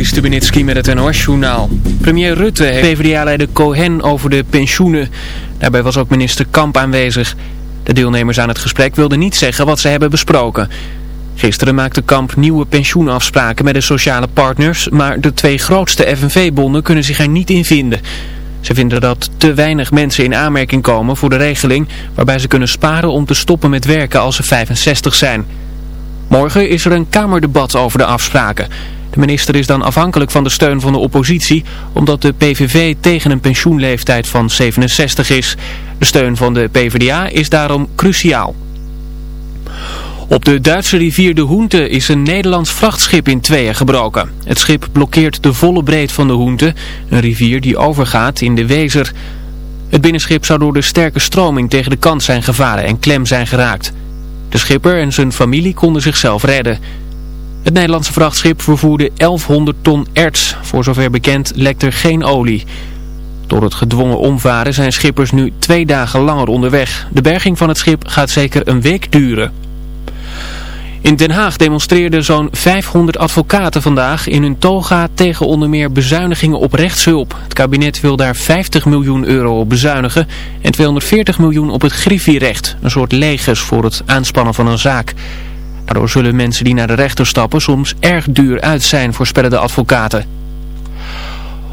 Juri Stubenitski met het NOS-journaal. Premier Rutte heeft PvdA-leider Cohen over de pensioenen. Daarbij was ook minister Kamp aanwezig. De deelnemers aan het gesprek wilden niet zeggen wat ze hebben besproken. Gisteren maakte Kamp nieuwe pensioenafspraken met de sociale partners... maar de twee grootste FNV-bonden kunnen zich er niet in vinden. Ze vinden dat te weinig mensen in aanmerking komen voor de regeling... waarbij ze kunnen sparen om te stoppen met werken als ze 65 zijn... Morgen is er een kamerdebat over de afspraken. De minister is dan afhankelijk van de steun van de oppositie, omdat de PVV tegen een pensioenleeftijd van 67 is. De steun van de PvdA is daarom cruciaal. Op de Duitse rivier de Hoente is een Nederlands vrachtschip in tweeën gebroken. Het schip blokkeert de volle breed van de Hoente, een rivier die overgaat in de Wezer. Het binnenschip zou door de sterke stroming tegen de kant zijn gevaren en klem zijn geraakt. De schipper en zijn familie konden zichzelf redden. Het Nederlandse vrachtschip vervoerde 1100 ton erts. Voor zover bekend lekt er geen olie. Door het gedwongen omvaren zijn schippers nu twee dagen langer onderweg. De berging van het schip gaat zeker een week duren. In Den Haag demonstreerden zo'n 500 advocaten vandaag in hun toga tegen onder meer bezuinigingen op rechtshulp. Het kabinet wil daar 50 miljoen euro op bezuinigen en 240 miljoen op het griffierecht, een soort legers voor het aanspannen van een zaak. Daardoor zullen mensen die naar de rechter stappen soms erg duur uit zijn, voorspellen de advocaten.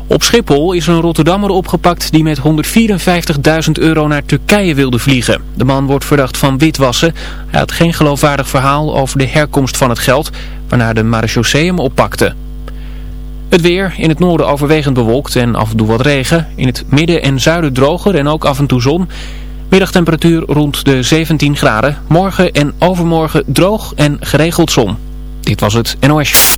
Op Schiphol is een Rotterdammer opgepakt die met 154.000 euro naar Turkije wilde vliegen. De man wordt verdacht van witwassen. Hij had geen geloofwaardig verhaal over de herkomst van het geld, waarna de marechaussee hem oppakte. Het weer, in het noorden overwegend bewolkt en af en toe wat regen. In het midden en zuiden droger en ook af en toe zon. Middagtemperatuur rond de 17 graden. Morgen en overmorgen droog en geregeld zon. Dit was het NOS.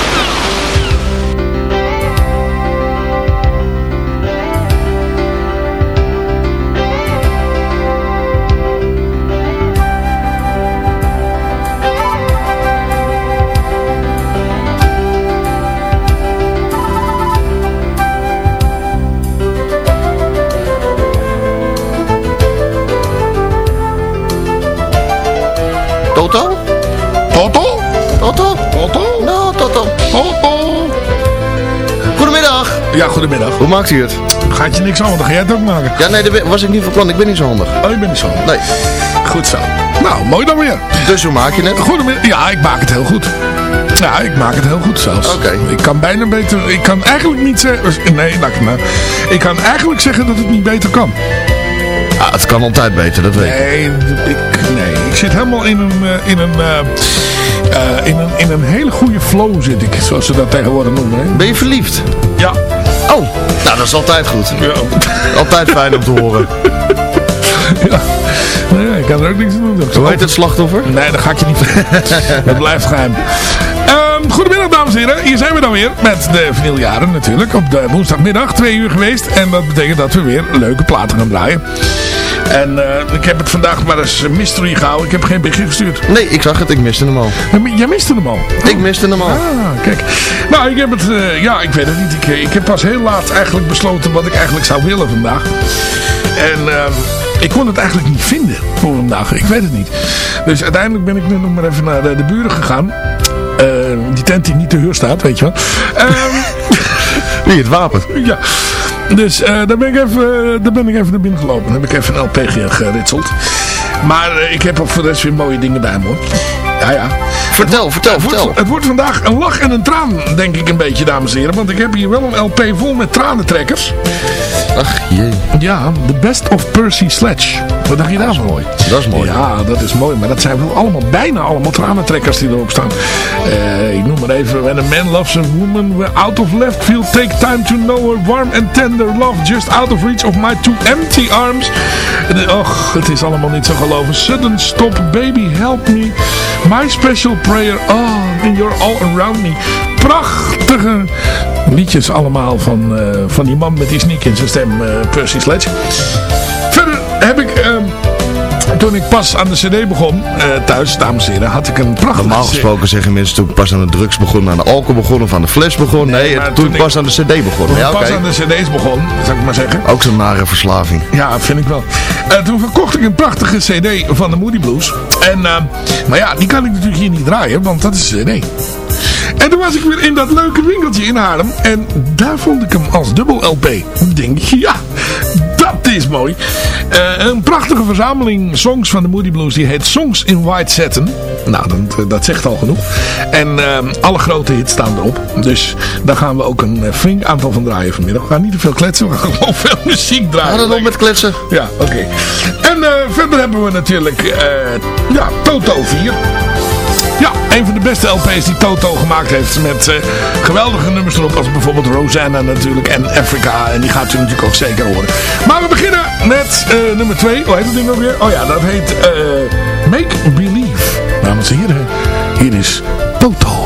Ja, goedemiddag. Hoe maakt u het? Gaat je niks dan ga jij het ook maken. Ja, nee, dat was ik niet van plan. Ik ben niet zo handig. Oh, je bent niet zo. Nee. Goed zo. Nou, mooi dan weer. Dus hoe maak je het? Goedemiddag. Ja, ik maak het heel goed. Ja, ik maak het heel goed zelfs. Oké. Ik kan bijna beter... Ik kan eigenlijk niet zeggen... Nee, laat ik maar. Ik kan eigenlijk zeggen dat het niet beter kan. Ah, het kan altijd beter, dat weet ik. Nee, ik, nee. ik zit helemaal in een, eh, in, een, eh, eh, in, een, in een hele goede flow zit ik, zoals ze dat tegenwoordig noemen. Hè? Ben je verliefd? Ja. Oh, nou dat is altijd goed. Ja. Altijd fijn om te horen. ja. Nee, ik kan er ook niks aan doen. Hoe heet het slachtoffer? Nee, dat ga ik je niet vertellen. dat blijft geheim. Ehm, goedemiddag dames en heren. Hier zijn we dan weer met de vinyljaren natuurlijk. Op de woensdagmiddag, twee uur geweest. En dat betekent dat we weer leuke platen gaan draaien. En uh, ik heb het vandaag maar eens mystery gehouden. Ik heb geen berichtje gestuurd. Nee, ik zag het. Ik miste hem al. Jij miste hem al? Ik miste hem al. Ah, kijk. Nou, ik heb het... Uh, ja, ik weet het niet. Ik, ik heb pas heel laat eigenlijk besloten wat ik eigenlijk zou willen vandaag. En... Uh, ik kon het eigenlijk niet vinden voor vandaag. Ik weet het niet. Dus uiteindelijk ben ik nu nog maar even naar de, de buren gegaan. Die tent die niet te huur staat, weet je wel. Um, Wie het wapen? Ja. Dus uh, daar, ben ik even, daar ben ik even naar binnen gelopen. Dan heb ik even een LP geritseld. Maar uh, ik heb ook voor de rest weer mooie dingen bij me hoor. Ja, ja. Vertel, het, vertel, het vertel. Wordt, het wordt vandaag een lach en een traan, denk ik een beetje, dames en heren. Want ik heb hier wel een LP vol met tranentrekkers. Ach jee. Ja, The Best of Percy Sledge. Wat dacht je dat daarvan? Is mooi. Dat is mooi. Ja, dat is mooi. Maar dat zijn wel allemaal, bijna allemaal tranentrekkers die erop staan. Uh, ik noem maar even. When a man loves a woman, we're out of left field. Take time to know her warm and tender love. Just out of reach of my two empty arms. Och, het is allemaal niet zo geloven. Sudden stop, baby, help me. My special prayer. Oh, and you're all around me. Prachtige liedjes allemaal van, uh, van die man met die sneak in zijn stem, uh, Percy Sledge. Verder heb ik... Uh, toen ik pas aan de cd begon, uh, thuis, dames en heren, had ik een prachtige Normaal gesproken zeggen mensen toen ik pas aan de drugs begon, aan de alcohol begon of aan de fles begon. Nee, nee toen, toen ik pas aan de cd begon. Toen ja, ik pas okay. aan de cd's begon, zou ik maar zeggen. Ook zo'n nare verslaving. Ja, vind ik wel. Toen verkocht ik een prachtige cd van de Moody Blues. En, uh, maar ja, die kan ik natuurlijk hier niet draaien, want dat is een cd. En toen was ik weer in dat leuke winkeltje in Haarlem. En daar vond ik hem als dubbel LP. Ik denk, ja, dat is mooi. Uh, een prachtige verzameling songs van de Moody Blues. Die heet Songs in White Satin. Nou, dat, dat zegt al genoeg. En uh, alle grote hits staan erop. Dus daar gaan we ook een flink aantal van draaien vanmiddag. We gaan niet te veel kletsen. We gaan gewoon veel muziek draaien. Ga dan op met kletsen. Ja, oké. Okay. En uh, verder hebben we natuurlijk ja, Toto 4. Een van de beste LP's die Toto gemaakt heeft. Met uh, geweldige nummers erop. Als bijvoorbeeld Rosanna natuurlijk. En Africa. En die gaat u natuurlijk ook zeker horen. Maar we beginnen met uh, nummer 2. Hoe heet dat ding ook weer? Oh ja, dat heet uh, Make Believe. Dames en heren, hier is Toto.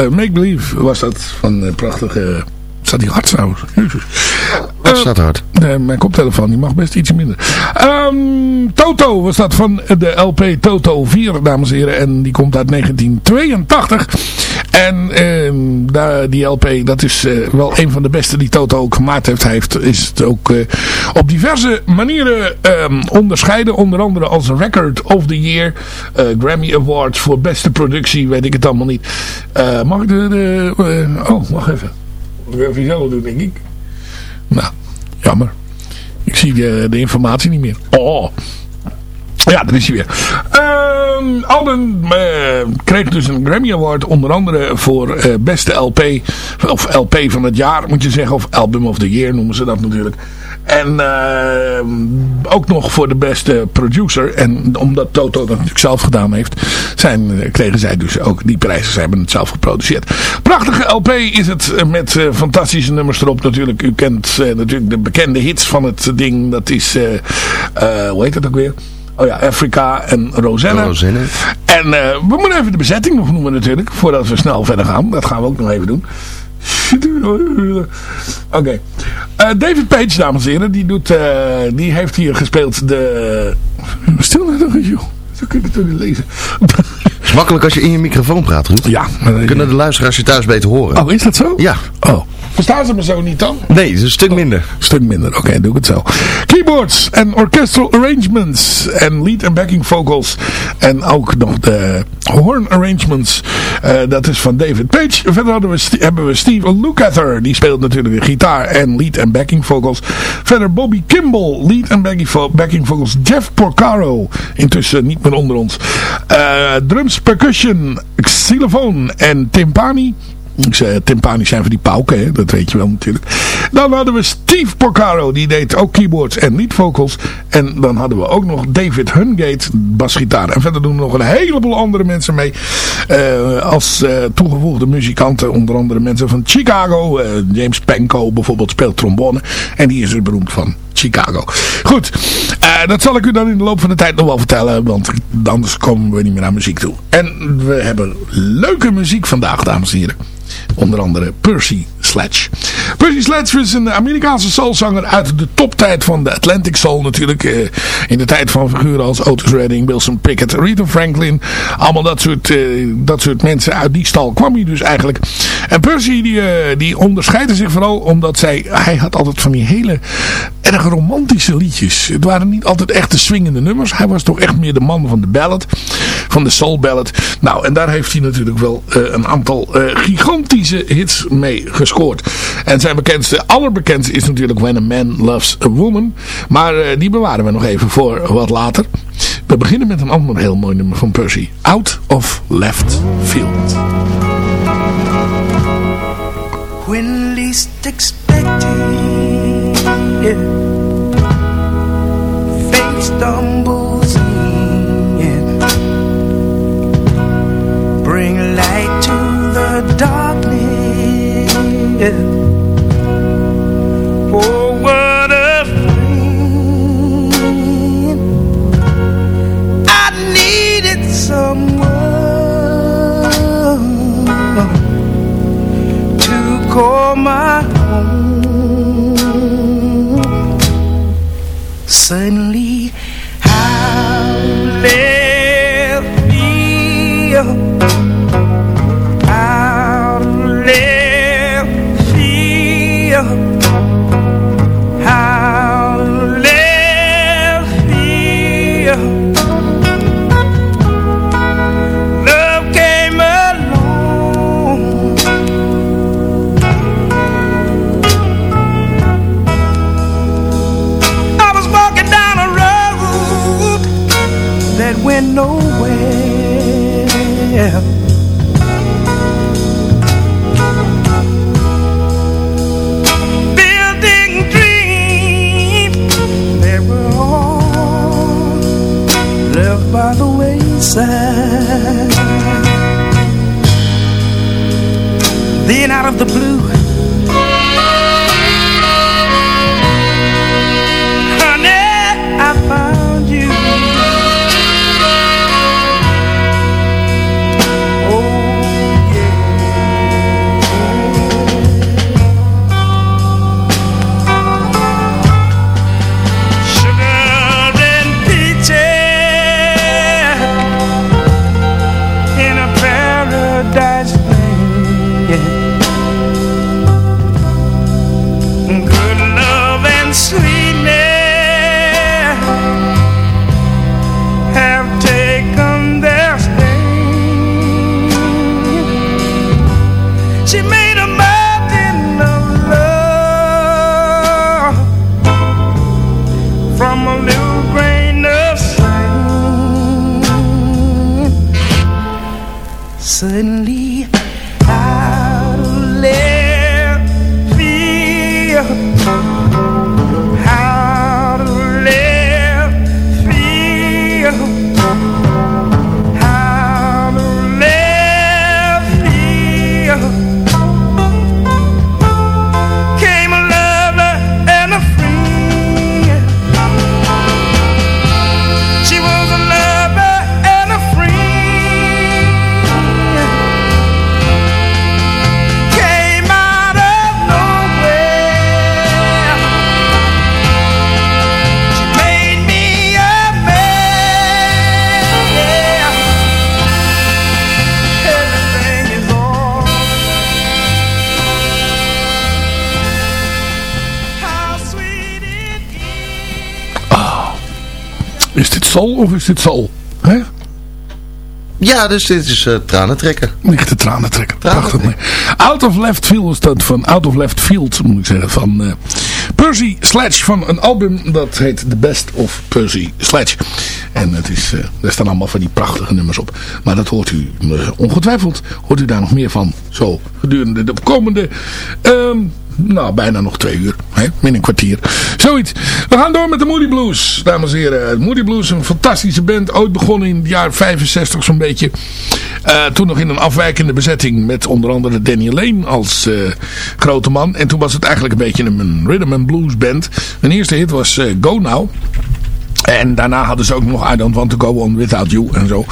Uh, Make Believe was dat. Van uh, prachtige... Staat die hard trouwens? Wat staat hard? Nee, mijn koptelefoon die mag best iets minder. Um, Toto was dat van de LP Toto 4, dames en heren. En die komt uit 1982. En uh, die LP, dat is uh, wel een van de beste die Toto ook gemaakt heeft. Hij heeft is het ook uh, op diverse manieren um, onderscheiden. Onder andere als Record of the Year. Grammy Awards voor beste productie, weet ik het allemaal niet. mag ik de... oh, wacht even. Ik even zelf doen, denk ik. Nou, jammer. Ik zie de informatie niet meer. Oh. Ja, daar is hij weer. Uh, Alden uh, kreeg dus een Grammy Award. Onder andere voor uh, beste LP. Of LP van het jaar moet je zeggen. Of Album of the Year noemen ze dat natuurlijk. En uh, ook nog voor de beste producer. En omdat Toto dat natuurlijk zelf gedaan heeft. Zijn, kregen zij dus ook die prijzen. Ze hebben het zelf geproduceerd. Prachtige LP is het. Met fantastische nummers erop natuurlijk. U kent natuurlijk de bekende hits van het ding. Dat is... hoe heet dat ook weer? Oh ja, Afrika en Rosanne. Rosanne. En uh, we moeten even de bezetting nog noemen natuurlijk. Voordat we snel verder gaan. Dat gaan we ook nog even doen. Oké. Okay. Uh, David Page, dames en heren. Die, doet, uh, die heeft hier gespeeld de... Stil nou toch eens, joh. Zo kun je het toch niet lezen. Is makkelijk als je in je microfoon praat, Ruud. Ja. Kunnen de luisteraars je thuis beter horen. Oh, is dat zo? Ja. Oh. Verstaan ze me zo niet dan? Nee, een stuk minder. Oh, stuk minder, oké, doe ik het zo. Keyboards en orchestral arrangements en lead en backing vocals. En ook nog de horn arrangements. Uh, dat is van David Page. Verder hadden we, hebben we Steve Lukather. Die speelt natuurlijk de gitaar en lead en backing vocals. Verder Bobby Kimball, lead en backing vocals. Jeff Porcaro, intussen niet meer onder ons. Uh, drums, percussion, xylofoon en timpani. Zei, timpani zijn voor die pauken, hè? dat weet je wel natuurlijk. Dan hadden we Steve Porcaro, die deed ook keyboards en lead vocals. En dan hadden we ook nog David Hungate, basgitaar. En verder doen we nog een heleboel andere mensen mee. Uh, als uh, toegevoegde muzikanten, onder andere mensen van Chicago. James Penko bijvoorbeeld speelt trombone. En die is er beroemd van Chicago. Goed, dat zal ik u dan in de loop van de tijd nog wel vertellen. Want anders komen we niet meer aan muziek toe. En we hebben leuke muziek vandaag, dames en heren. Onder andere Percy Sledge. Percy Sledge is een Amerikaanse soulzanger uit de toptijd van de Atlantic Soul natuurlijk. Eh, in de tijd van figuren als Otis Redding, Wilson Pickett, Rita Franklin. Allemaal dat soort, eh, dat soort mensen uit die stal kwam hij dus eigenlijk. En Percy die, eh, die onderscheidde zich vooral omdat zij, hij had altijd van die hele erg romantische liedjes. Het waren niet altijd echt de swingende nummers. Hij was toch echt meer de man van de ballad. Van de soul ballad. Nou, en daar heeft hij natuurlijk wel een aantal gigantische hits mee gescoord. En zijn bekendste, allerbekendste is natuurlijk When a Man Loves a Woman. Maar uh, die bewaren we nog even voor wat later. We beginnen met een ander heel mooi nummer van Percy. Out of Left Field. When least expected yeah. Fate yeah. Oh, what a I needed someone To call my own wayside. Then out of the blue, 森林。Soul of is dit soul? Hè? Ja, dus dit is uh, tranen trekken. Lichte tranen trekken. Prachtig. Nee. Out of Left Field is dat van Out of Left Field, moet ik zeggen, van uh, Percy Sledge van een album dat heet The Best of Percy Sledge. En het is, uh, er staan allemaal van die prachtige nummers op. Maar dat hoort u ongetwijfeld, hoort u daar nog meer van zo gedurende de komende ehm, nou, bijna nog twee uur. Hè? Min een kwartier. Zoiets. We gaan door met de Moody Blues, dames en heren. Moody Blues, een fantastische band. Ooit begonnen in het jaar 65 zo'n beetje. Uh, toen nog in een afwijkende bezetting met onder andere Danny Lane als uh, grote man. En toen was het eigenlijk een beetje een rhythm and blues band. Mijn eerste hit was uh, Go Now. En daarna hadden ze ook nog I Don't Want To Go On Without You en zo.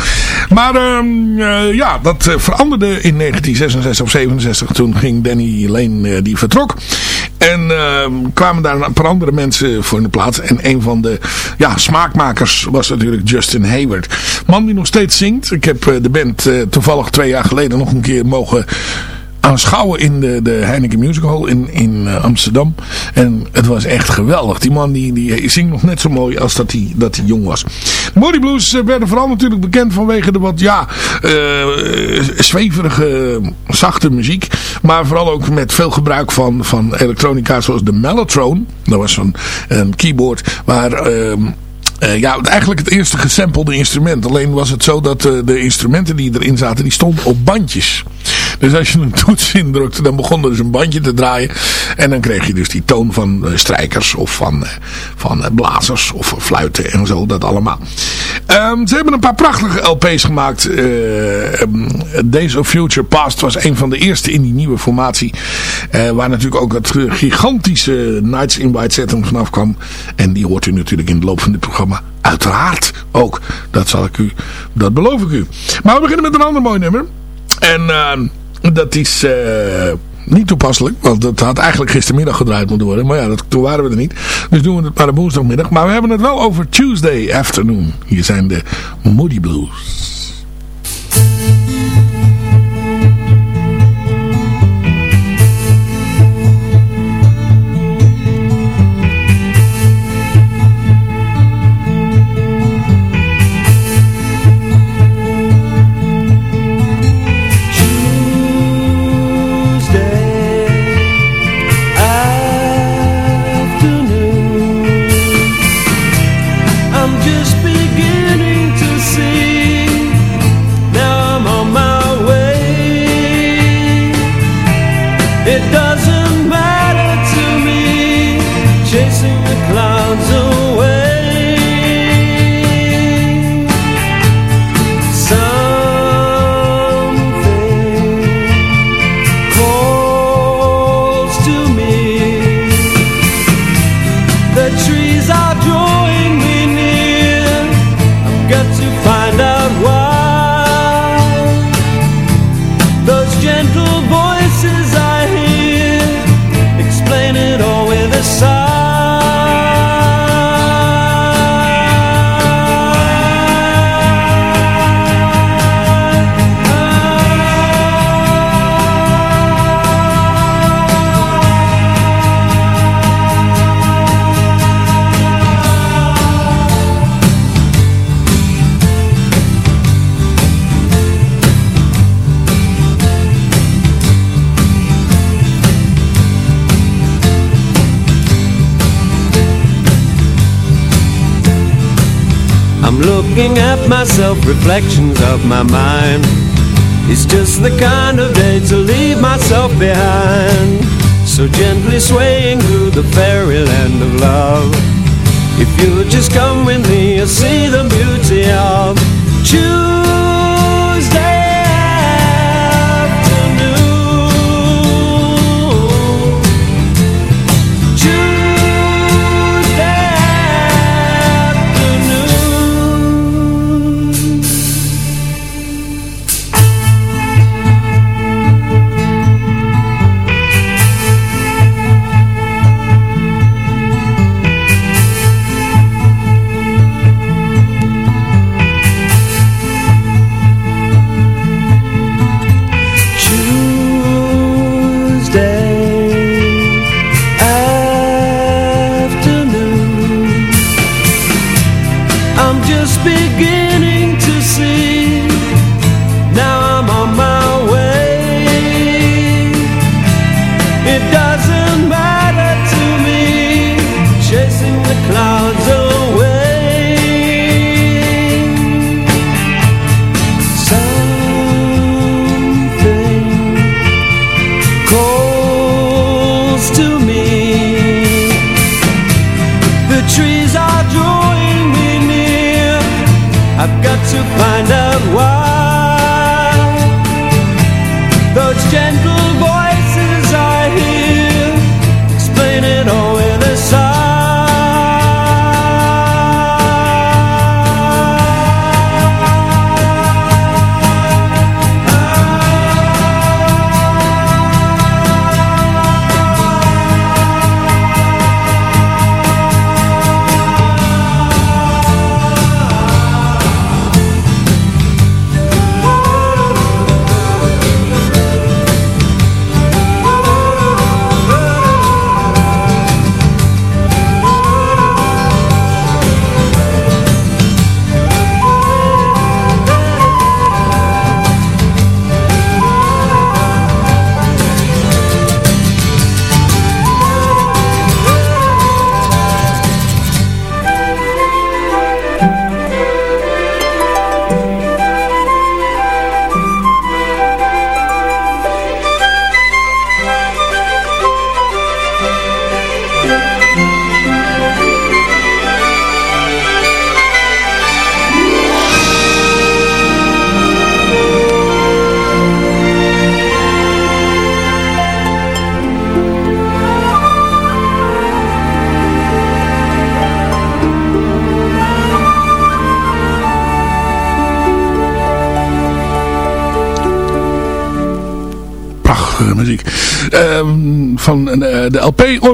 Maar um, uh, ja, dat uh, veranderde in 1966 of 67. Toen ging Danny Lane, uh, die vertrok. En uh, kwamen daar een paar andere mensen voor in de plaats. En een van de ja, smaakmakers was natuurlijk Justin Hayward. Man die nog steeds zingt. Ik heb de band toevallig twee jaar geleden nog een keer mogen aanschouwen in de, de Heineken Music Hall in, in uh, Amsterdam. En het was echt geweldig. Die man die, die zingt nog net zo mooi als dat hij, dat jong was. Moody Blues uh, werden vooral natuurlijk bekend vanwege de wat ja, uh, zweverige, zachte muziek. Maar vooral ook met veel gebruik van, van elektronica zoals de Mellotron. Dat was zo'n keyboard waar... Uh, ja, eigenlijk het eerste gesampelde instrument. Alleen was het zo dat de instrumenten die erin zaten, die stonden op bandjes. Dus als je een toets indrukte, dan begon er dus een bandje te draaien. En dan kreeg je dus die toon van uh, strijkers of van, van blazers of fluiten en zo, dat allemaal. Um, ze hebben een paar prachtige LP's gemaakt. Um, Days of Future Past was een van de eerste in die nieuwe formatie. waar natuurlijk ook het gigantische Nights in White Satin vanaf kwam. En die hoort u natuurlijk in het loop van dit programma Uiteraard ook. Dat zal ik u, dat beloof ik u. Maar we beginnen met een ander mooi nummer. En uh, dat is uh, niet toepasselijk. Want dat had eigenlijk gistermiddag gedraaid moeten worden. Maar ja, dat, toen waren we er niet. Dus doen we het maar woensdagmiddag. Maar we hebben het wel over Tuesday afternoon. Hier zijn de Moody Blues. Reflections of my mind. It's just the kind of day to leave myself behind. So gently swaying through the fairyland of love. If you just come with me, you'll see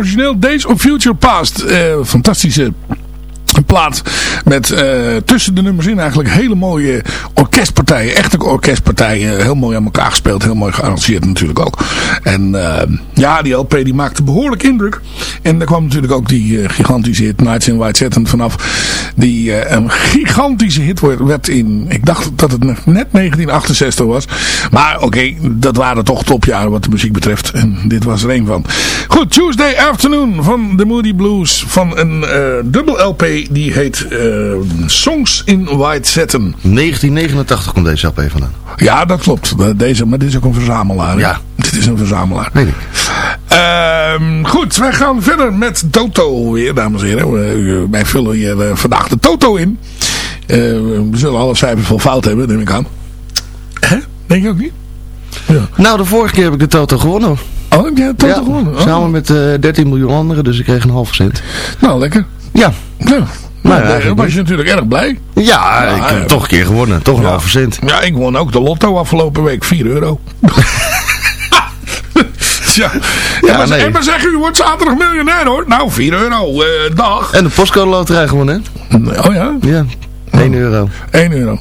origineel Days of Future Past. Uh, fantastische met uh, tussen de nummers in eigenlijk hele mooie orkestpartijen. Echte orkestpartijen. Heel mooi aan elkaar gespeeld. Heel mooi gearrangeerd natuurlijk ook. En uh, ja, die LP die maakte behoorlijk indruk. En daar kwam natuurlijk ook die uh, gigantische hit Nights in White Satin vanaf. Die een gigantische hit werd in, ik dacht dat het net 1968 was. Maar oké, dat waren toch topjaren wat de muziek betreft. En dit was er een van. Goed, Tuesday Afternoon van The Moody Blues. Van een dubbel LP die heet Songs in White Satin. 1989 komt deze LP vandaan. Ja, dat klopt. Deze, maar dit is ook een verzamelaar. Ja. Dit is een verzamelaar. Weet ik. Uh, goed, wij gaan verder met Toto weer, dames en heren. Wij vullen hier vandaag de Toto in. We zullen alle cijfers wel fout hebben, neem ik aan. Hè? Denk je ook niet? Ja. Nou, de vorige keer heb ik de Toto gewonnen. Oh, heb jij de Toto ja, gewonnen? Oh. Samen met uh, 13 miljoen anderen, dus ik kreeg een half cent. Nou, lekker. Ja. ja. Nou, ja, dan was je natuurlijk erg blij. Ja, ik heb toch een keer gewonnen. Toch een halve cent. Ja, ik won ook de lotto afgelopen week. 4 euro. ja. ja maar, nee. maar zeg, u wordt zaterdag miljonair hoor. Nou, 4 euro. Uh, dag. En de postcode loterij gewonnen, hè? Oh ja? Ja. 1 euro. 1 euro.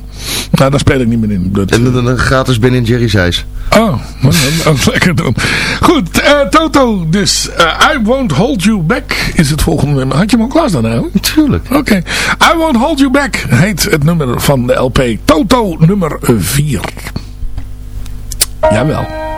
Nou, daar speel ik niet meer in. Dat... En dan gratis binnen in Jerry's huis. Oh, ook lekker doen. Goed, uh, Toto, dus uh, I Won't Hold You Back is het volgende nummer. Had je hem al klaar dan eigenlijk? Tuurlijk. Oké. Okay. I Won't Hold You Back heet het nummer van de LP. Toto nummer 4. Jawel.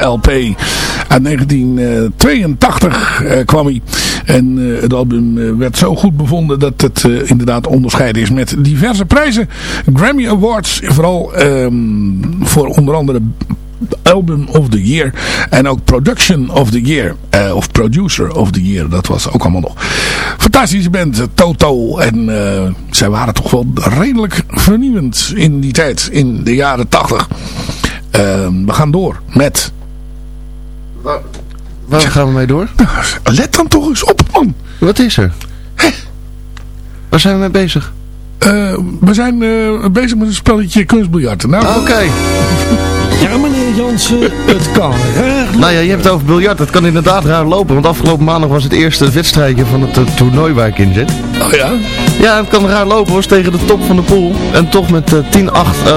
LP. Uit 1982 uh, eh, kwam hij. En uh, het album uh, werd zo goed bevonden dat het inderdaad onderscheiden is met diverse prijzen. Grammy Awards, vooral um, voor onder andere Album of the Year. En ook Production of the Year. Uh, of Producer of the Year. Dat was ook allemaal nog. Fantastische band. Toto. En uh, zij waren toch wel redelijk vernieuwend in die tijd. In de jaren 80. Ehm, we gaan door met... Waar, waar gaan we mee door? let dan toch eens op, man. Wat is er? Hè? Waar zijn we mee bezig? Eh, we zijn eh, bezig met een spelletje kunstbiljart. Nou, Oké. Ja, meneer Jansen, het kan raar Nou ja, je hebt het over biljart. Dat kan inderdaad raar lopen. Want afgelopen maandag was het eerste wedstrijdje van het eh, toernooi waar ik in zit. Oh ja? Ja, het kan raar lopen. was tegen de top van de pool. En toch met eh, 10-8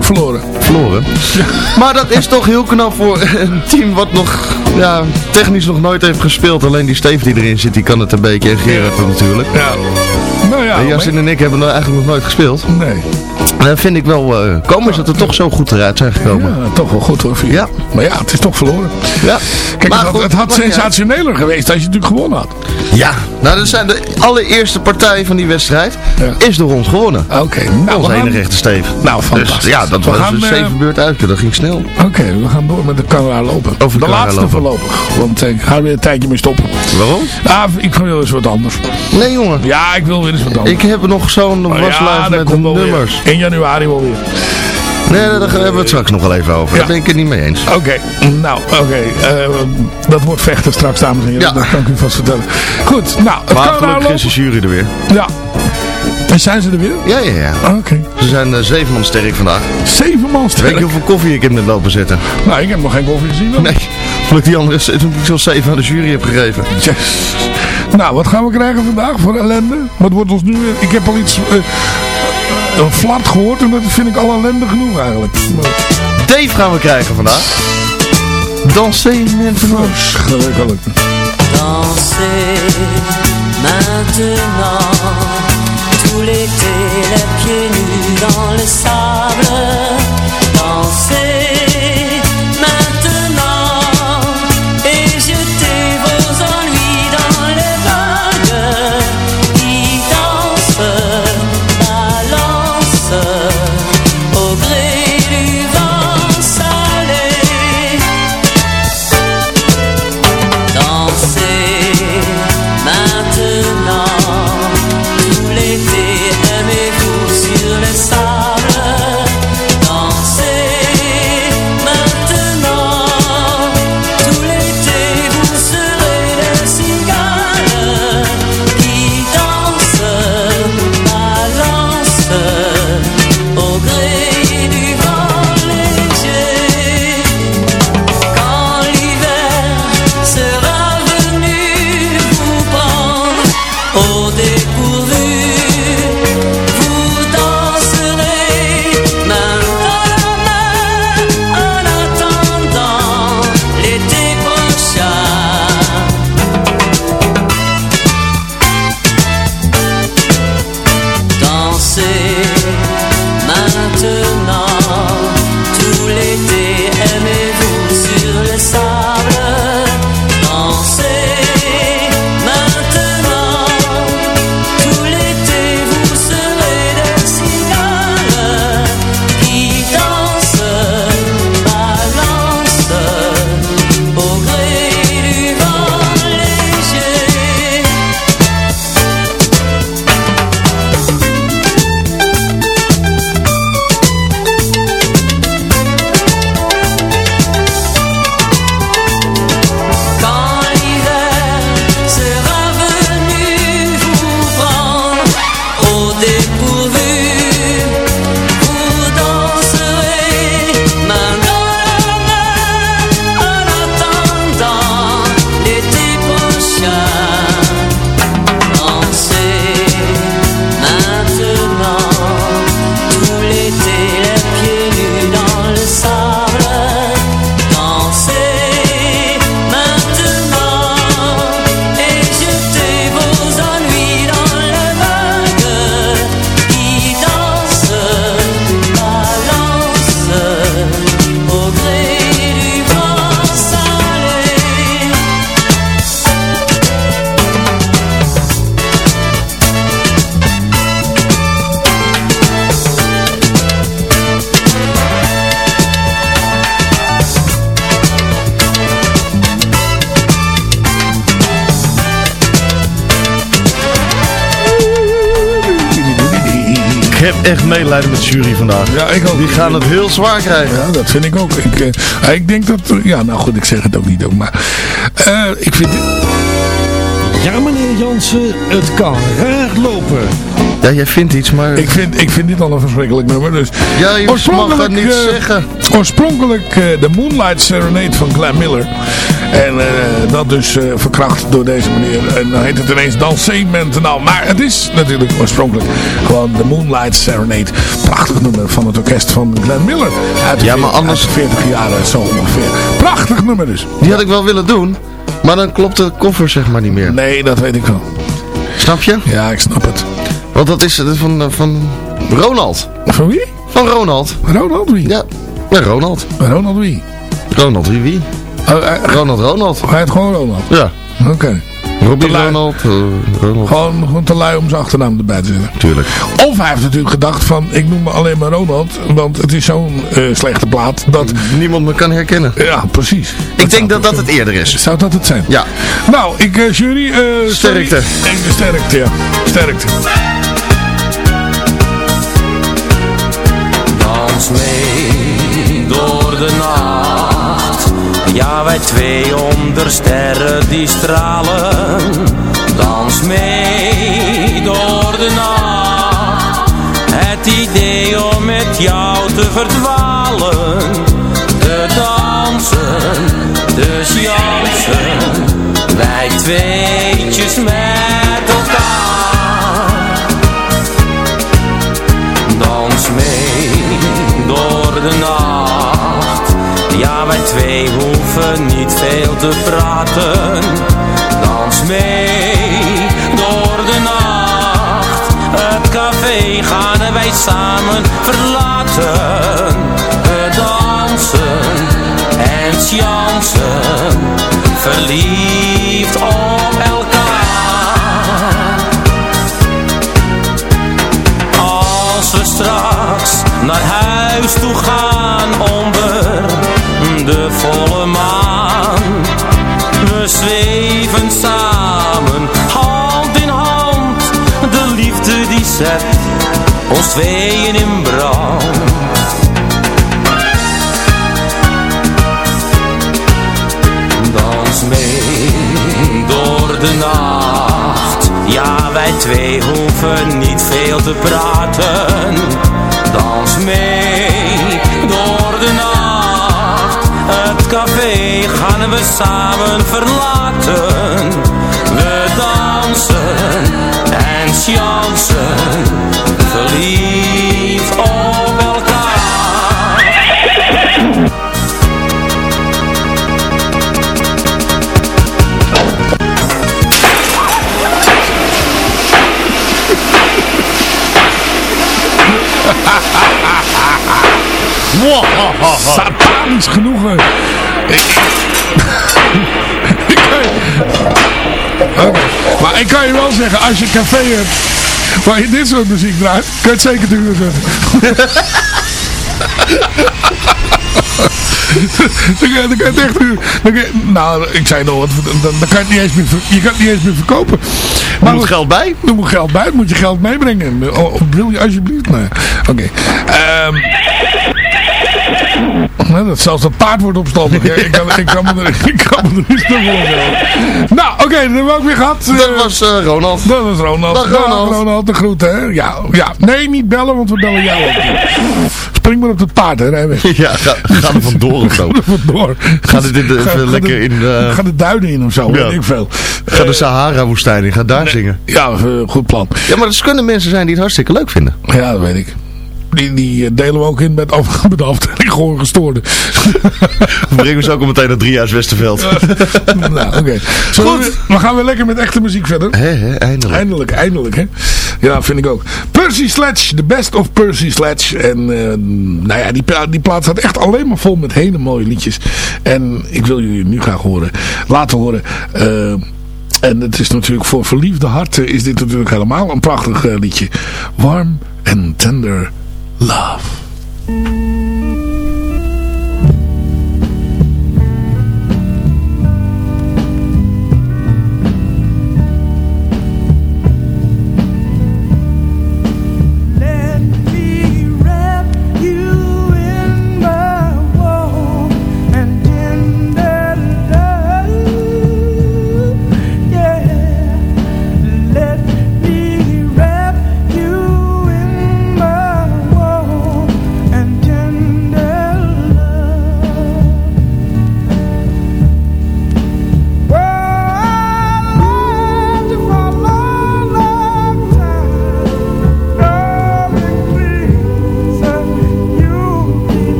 Verloren. verloren. Maar dat is toch heel knap voor een team wat nog ja, technisch nog nooit heeft gespeeld. Alleen die Steve die erin zit, die kan het een beetje. En Gerard natuurlijk. Ja. Ja. en Jasin en ik hebben eigenlijk nog nooit gespeeld. Nee. En dat vind ik wel uh, komen dat er toch zo goed eruit zijn gekomen. Ja, toch wel goed hoor. Ja. Maar ja, het is toch verloren. Ja. Kijk, Maar het, had- goed, het had maakt niet sensationeler geweest als je natuurlijk gewonnen had. Ja. Nou, dat zijn de allereerste partij van die wedstrijd. Ja. Is door ons gewonnen. Oké, nou, Onze we enige echte Steve. Nou, Dus fantastisch. ja, dat We was gaan, een eh, zeven beurt uit. Dat ging snel. Oké, we gaan door met de Canada lopen. Over de laatste lopen. voorlopig. Want eh, ik ga er weer een tijdje mee stoppen. Waarom? Ah, ik wil eens wat anders. Nee, jongen. Ja, ik wil weer eens wat Ik heb nog zo'n Maar waslijst ja, met nummers. In januari wel weer. Nee, daar hebben we het straks nog wel even over. Ja. Daar ben ik het niet mee eens. Oké, nou, oké. eh, dat wordt vechten straks, dames en heren. Ja. Dat kan ik u vast vertellen. Goed, nou, het Maar gelukkig is de jury er weer. Ja. En zijn ze er weer? Ja, ja, ja. Oké. Ze zijn eh, zeven man sterk vandaag. Zeven man Weet sterk. je hoeveel koffie ik in ben lopen zetten? Nou, ik heb nog geen koffie gezien. hoor. Nee, omdat ik die andere ik zo'n zeven aan de jury heb gegeven. Yes. Nou, wat gaan we krijgen vandaag voor ellende? Wat wordt ons nu... weer- Ik heb al iets... eh, eh, een flart gehoord en dat vind ik al ellende genoeg eigenlijk. Maar Dave gaan we krijgen vandaag. Danser maintenant. Verschrikkelijk. Danser maintenant Tout l'été les pieds nus dans le sable Danser medelijden met de jury vandaag. Ja, ik ook. Die gaan het heel zwaar krijgen. Ja, dat vind ik ook. Ik, eh, ik denk dat... Ja, nou goed, ik zeg het ook niet ook. Maar eh, ik vind... Ja, meneer Jansen, het kan raar lopen. Ja, jij vindt iets, maar... Ik vind, ik vind dit al een verschrikkelijk nummer. Dus ja, je mag het niet uh, zeggen. Oorspronkelijk uh, de Moonlight Serenade van Glenn Miller. En uh, dat dus verkracht door deze meneer. En dan heet het ineens Dansement Maar het is natuurlijk oorspronkelijk gewoon de Moonlight Serenade. Prachtig nummer van het orkest van Glenn Miller. Uit de ja, maar anders... 40 jaren zo ongeveer. Prachtig nummer dus. Die had ik wel willen doen. Maar dan klopt de koffer zeg maar niet meer. Nee, dat weet ik wel. Snap je? Ja, ik snap het. Want dat is van, van Ronald. Van wie? Van Ronald. Ronald wie? Ja, ja Ronald. Ronald wie? Ronald wie wie? Oh, uh, Ronald Ronald. Hij heet gewoon Ronald? Ja. Oké. Okay. Robbie Ronald, uh, Ronald. Gewoon, gewoon te lui om zijn achternaam erbij te zetten. Tuurlijk. Of hij heeft natuurlijk gedacht van, ik noem me alleen maar Ronald, want het is zo'n uh, slechte plaat dat... Niemand me kan herkennen. Ja, precies. Ik dat denk dat dat het eerder is. Zou dat het zijn? Ja. Nou, ik, uh, jury... sterkte. Sorry. Sterkte, ja. Sterkte. Dans mee door de nacht. Ja, wij twee onder sterren die stralen. Dans mee door de nacht. Het idee om met jou te verdwalen. Te dansen, te chansen. Wij tweetjes met hoeven niet veel te praten. Dans mee door de nacht. Het café gaan wij samen verlaten. We dansen en chansen. Verliefd op elkaar. Als we straks naar huis toe gaan onder zweven samen, hand in hand. De liefde die zet ons tweeën in brand. Dans mee door de nacht. Ja, wij twee hoeven niet veel te praten. We samen verlaten. We dansen en chansen. Verliefd op elkaar. Satanisch genoegen. Ik... okay. Maar ik kan je wel zeggen, als je een café hebt waar je dit soort muziek draait, kan je het zeker duur zetten. dan, kan, dan kan het echt nu. Nou, ik zei nog, dan, dan kan je het niet eens meer, je kan het niet eens meer verkopen. Maar er moet geld bij? Er moet geld bij, moet je geld meebrengen. Oh, wil je alsjeblieft? Nee. Oké. Okay. Um, dat zelfs dat paard wordt opstandig. Ja, ik, kan, ik, kan me er, ik kan me er niet. Nou, oké, okay, dat hebben we ook weer gehad. Dat uh, was uh, Ronald. Dat was Ronald. Dag Ronald. Ja, Ronald, de groet, hè. Ja, ja. Nee, niet bellen, want we bellen jou ook. Spring maar op het paard, hè. Ja, ga, ga er vandoor of zo. Ga er vandoor. Ga er ga, lekker de, in... Uh, ga de duinen in of zo, ja. weet ik veel. Ga de Sahara-woestijn in, ga daar nee, zingen. Ja, goed plan. Ja, maar er kunnen mensen zijn die het hartstikke leuk vinden. Ja, dat weet ik. Die, die delen we ook in met, af, met de afdeling gewoon gestoorde. Brengen we ze ook al meteen naar Driehuis Westerveld. nou, oké. Okay. Goed. We, we gaan weer lekker met echte muziek verder. He, he, eindelijk. Eindelijk, eindelijk. Hè? Ja, vind ik ook. Percy Sledge, the best of Percy Sledge. En uh, nou ja, die, die plaat staat echt alleen maar vol met hele mooie liedjes. En ik wil jullie nu graag horen, laten horen... Uh, en het is natuurlijk voor verliefde harten is dit natuurlijk helemaal een prachtig liedje. Warm and Tender Love.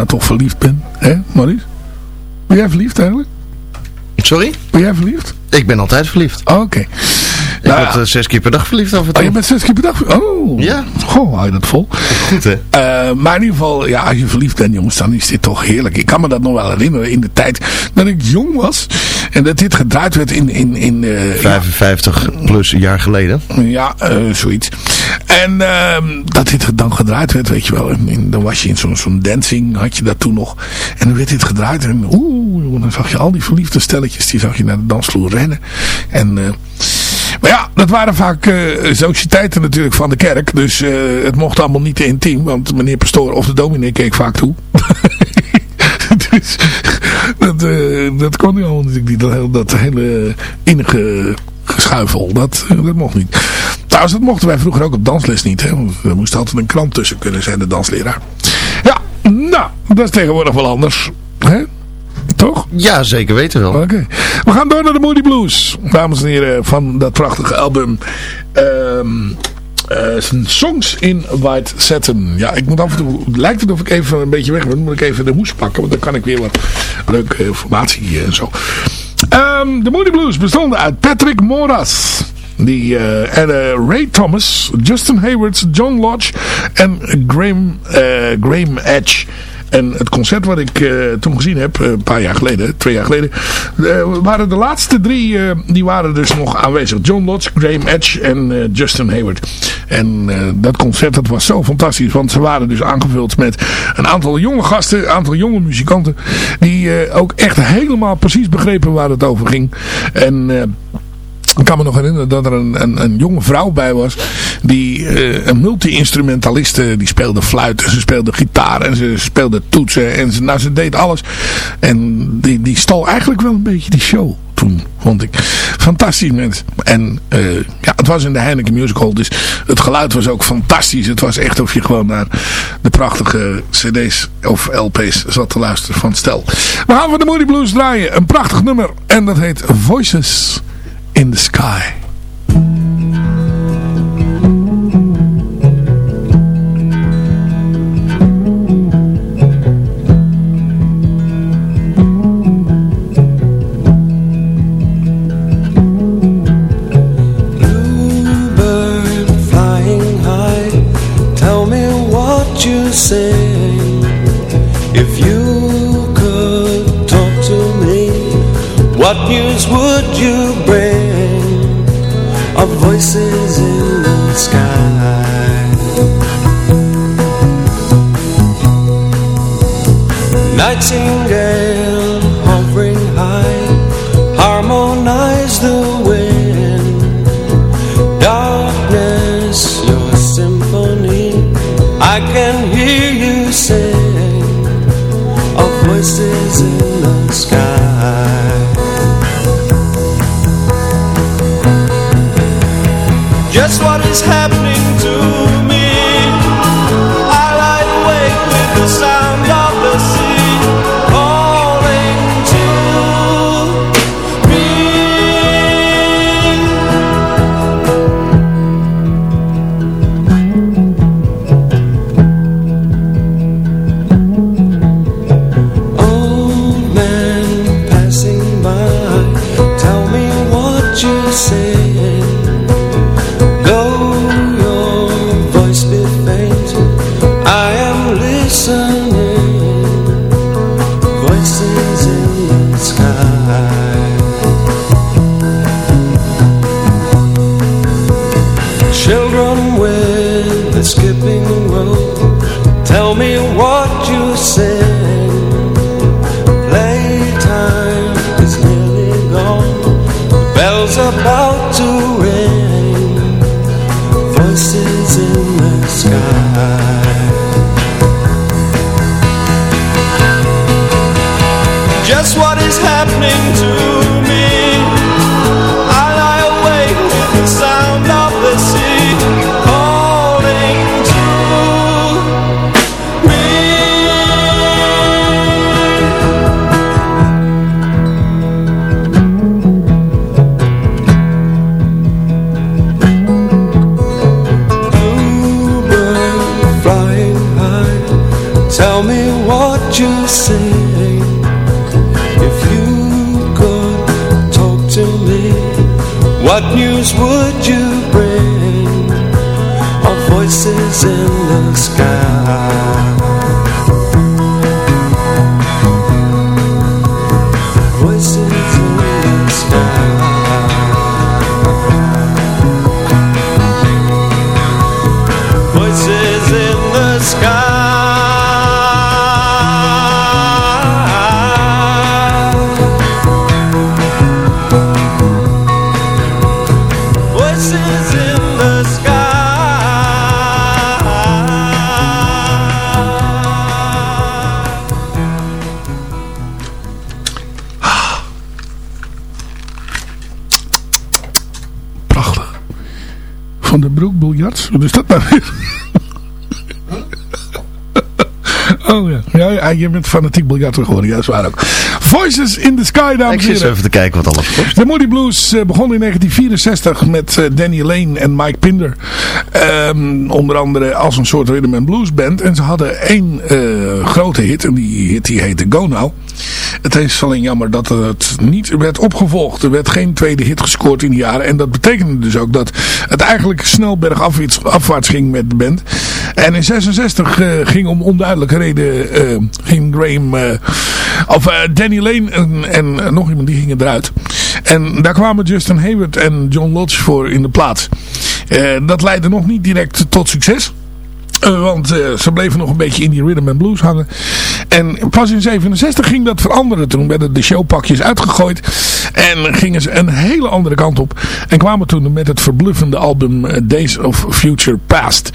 Nou toch verliefd bent. Hè, Maurice? Ben jij verliefd eigenlijk? Sorry? Ben jij verliefd? Ik ben altijd verliefd. Oh, Oké. Ik word uh, zes keer per dag verliefd af en toe. Oh, je bent zes keer per dag Oh. Ja. Goh, hou je dat vol. Goed, hè? Uh, maar in ieder geval, ja, als je verliefd bent, jongens, dan is dit toch heerlijk. Ik kan me dat nog wel herinneren in de tijd dat ik jong was. En dat dit gedraaid werd in... in, in uh, 55 ja, plus jaar geleden. Ja, zoiets. En ehm, dat dit dan gedraaid werd, weet je wel. En, en dan was je in zo'n zo'n dancing, had je dat toen nog. En dan werd dit gedraaid. En oeh, dan zag je al die verliefde stelletjes, die zag je naar de dansvloer rennen. En... Maar ja, dat waren vaak uh, sociëteiten natuurlijk van de kerk. Dus uh, het mocht allemaal niet te intiem. Want meneer pastoor of de dominee keek vaak toe. dus dat, uh, dat kon niet allemaal natuurlijk niet. Dat, hele, dat hele. Dat, dat mocht niet. Trouwens, dat mochten wij vroeger ook op dansles niet. Hè? Want er moest altijd een krant tussen kunnen zijn, de dansleraar. Ja, nou, dat is tegenwoordig wel anders. Hè? Toch? Ja, zeker weten wel. Oké. Okay. We gaan door naar de Moody Blues. Dames en heren, van dat prachtige album. Um, uh, songs in White Satin. Ja, ik moet af en toe... Lijkt het of ik even een beetje weg ben. Moet ik even de moes pakken. Want dan kan ik weer wat leuke informatie en zo. Um, de Moody Blues bestonden uit Patrick Moras. Die, uh, en uh, Ray Thomas, Justin Hayward, John Lodge en Graham, Graham Edge. En het concert wat ik uh, toen gezien heb, uh, een paar jaar geleden, twee jaar geleden, uh, waren de laatste drie, die waren dus nog aanwezig. John Lodge, Graham Edge en Justin Hayward. En dat concert dat was zo fantastisch, want ze waren dus aangevuld met een aantal jonge gasten, een aantal jonge muzikanten, die ook echt helemaal precies begrepen waar het over ging. En... Ik kan me nog herinneren dat er een, een, een jonge vrouw bij was. Die uh, een multi-instrumentaliste. Die speelde fluit en ze speelde gitaar. En ze speelde toetsen. En ze, nou, ze deed alles. En die, die stal eigenlijk wel een beetje die show toen, vond ik. Fantastisch mensen. En uh, ja, het was in de Heineken Music Hall. Dus het geluid was ook fantastisch. Het was echt of je gewoon naar de prachtige cd's of LP's zat te luisteren van stel. We gaan voor de Moody Blues draaien. Een prachtig nummer. En dat heet Voices in the Sky. Sing. If you could talk to me, what news would you bring of voices in the sky? Nightingale is happening Broek Biljarts. Wat is dat nou weer? Oh ja. ja, ja, je bent fanatiek biljarter geworden. Ja, dat is waar ook. Voices in the Sky, dames Ik en zit even te kijken wat alles kost. De Moody Blues eh, begon in 1964 met eh, Danny Lane en Mike Pinder. Ehm, onder andere als een soort rhythm and blues band. En ze hadden één eh, grote hit. En die hit die heette Go Now. Het is alleen jammer dat het niet werd opgevolgd. Er werd geen tweede hit gescoord in die jaren. En dat betekende dus ook dat het eigenlijk snel bergafwaarts afwaarts ging met de band. En in 66 eh, ging om onduidelijke reden eh, ging Graham, eh, of Danny Lane en, en nog iemand die gingen eruit. En daar kwamen Justin Hayward en John Lodge voor in de plaats. Dat leidde nog niet direct tot succes. Eh, want eh, ze bleven nog een beetje in die rhythm and blues hangen. En pas in 67 ging dat veranderen. Toen werden de showpakjes uitgegooid. En gingen ze een hele andere kant op. En kwamen toen met het verbluffende album eh, Days of Future Past.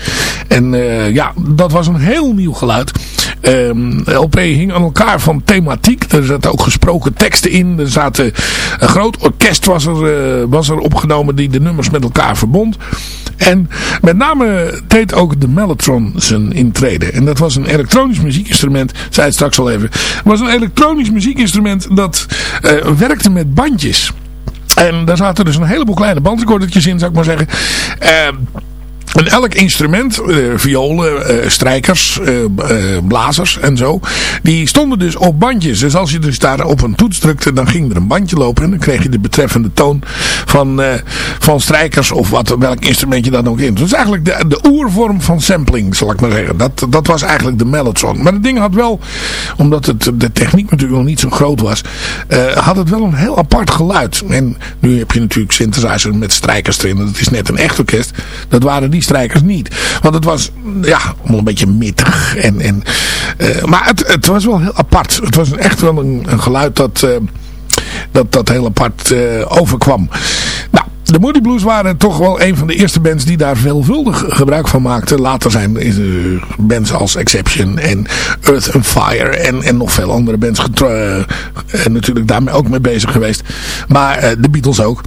En ja, dat was een heel nieuw geluid. Ehm, de LP hing aan elkaar van thematiek. Er zaten ook gesproken teksten in. Er zaten een groot orkest was er, was er opgenomen die de nummers met elkaar verbond. En met name deed ook de Mellotron zijn intrede. En dat was een elektronisch muziekinstrument. zei het straks al even. Het was een elektronisch muziekinstrument dat eh, werkte met bandjes. En daar zaten dus een heleboel kleine bandrecordertjes in, zou ik maar zeggen. Ehm, en elk instrument, eh, violen, eh, strijkers, eh, blazers en zo, die stonden dus op bandjes. Dus als je dus daar op een toets drukte, dan ging er een bandje lopen en dan kreeg je de betreffende toon van, van strijkers of wat, welk instrument je dan ook in. Is eigenlijk de, de oervorm van sampling, zal ik maar zeggen. Dat, dat was eigenlijk de mellotron. Maar het ding had wel, omdat het, de techniek natuurlijk nog niet zo groot was, had het wel een heel apart geluid. En nu heb je natuurlijk synthesizer met strijkers erin. Dat is net een echt orkest. Dat waren die strijkers niet. Want het was, ja, allemaal een beetje mittig. En, en, eh, maar het, het was wel heel apart. Het was echt wel een, geluid dat, eh, dat, dat heel apart eh, overkwam. Nou, de Moody Blues waren toch wel een van de eerste bands die daar veelvuldig gebruik van maakten. Later zijn bands als Exception en Earth and Fire en, en nog veel andere bands eh, natuurlijk daarmee ook mee bezig geweest. Maar eh, de Beatles ook.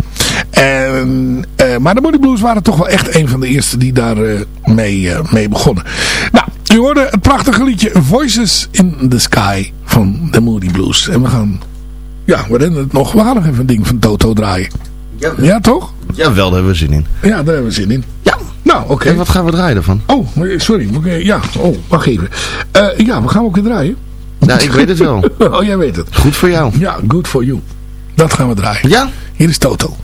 En, eh, maar de Moody Blues waren toch wel echt een van de eerste die daar mee, mee begonnen. Nou, je hoorde het prachtige liedje Voices in the Sky van de Moody Blues. En we gaan, ja, we rennen het nog. We gaan nog even een ding van Toto draaien. Ja, Ja, toch? Jawel, daar hebben we zin in. Ja, daar hebben we zin in. Ja. Nou, oké. En wat gaan we draaien ervan? Oh, sorry. Ja, oh, wacht even. Eh, ja, we gaan ook weer draaien. Nou, ik weet het wel. oh, jij weet het. Goed voor jou. Ja, good for you. Dat gaan we draaien. Ja? Hier is Toto.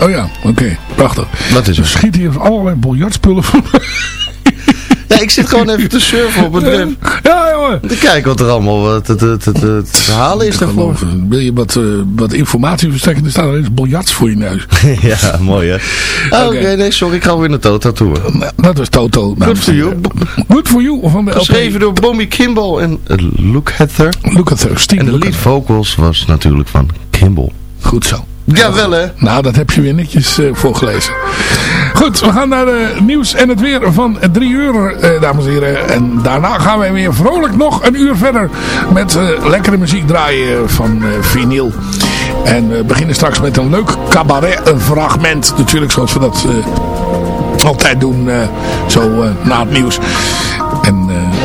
Oh ja, oké. Prachtig. Wat is Er het? schieten hier allerlei biljartspullen van. Ja, ik zit gewoon even te surfen op het web. ja, jongen. Te kijken wat er allemaal wat te, te, te, halen is daarvoor. Geloof, Wil je wat, eh, wat informatie verstrekken? Er staan alleen biljarts voor je neus. ja, mooi hè. Oké, nee, sorry, ik ga weer naar Toto toe. Nou, Dat was Toto. Good for you. Good for you. Van de Geschreven door Bobby Kimball en eh, Luke Heather. Look at her. Steve En de lead vocals was natuurlijk van Kimball. Goed zo. Jawel hè. Nou, dat heb je weer netjes eh, voorgelezen. Goed, we gaan naar de nieuws en het weer van drie uur, eh, dames en heren. En daarna gaan wij weer vrolijk nog een uur verder met eh, lekkere muziek draaien van eh vinyl. En we beginnen straks met een leuk cabaret fragment. Natuurlijk zoals we dat eh, altijd doen, eh, zo eh, na het nieuws. En eh,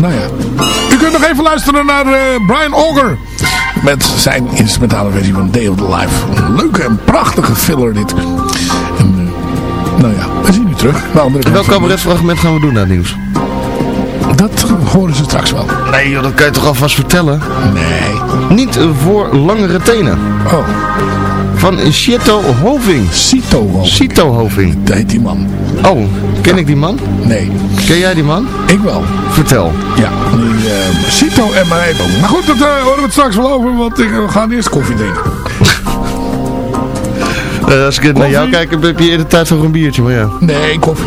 nou ja, u kunt nog even luisteren naar eh, Brian Auger. Met zijn instrumentale versie van Day of the Life. Een leuke en prachtige filler dit. En, eh, nou ja, we zien u terug. Welk cabaretfragment gaan we doen het nieuws? Dat horen ze straks wel. Nee joh, dat kan je toch alvast vertellen? Nee. Niet voor langere tenen. Oh, Van Cito Hoving. Cito wel. Cito Hoving. Dat heet die man. Oh, ken ik die man? Nee, Ken jij die man? ik wel. Vertel. Ja, die Cito en Mareto. Maar goed, dat eh, horen we het straks wel over, want ik, we gaan eerst koffie drinken. Eh, als ik naar Koffie? jou kijk, heb je eerder tijd voor een biertje, maar ja. Nee, koffie.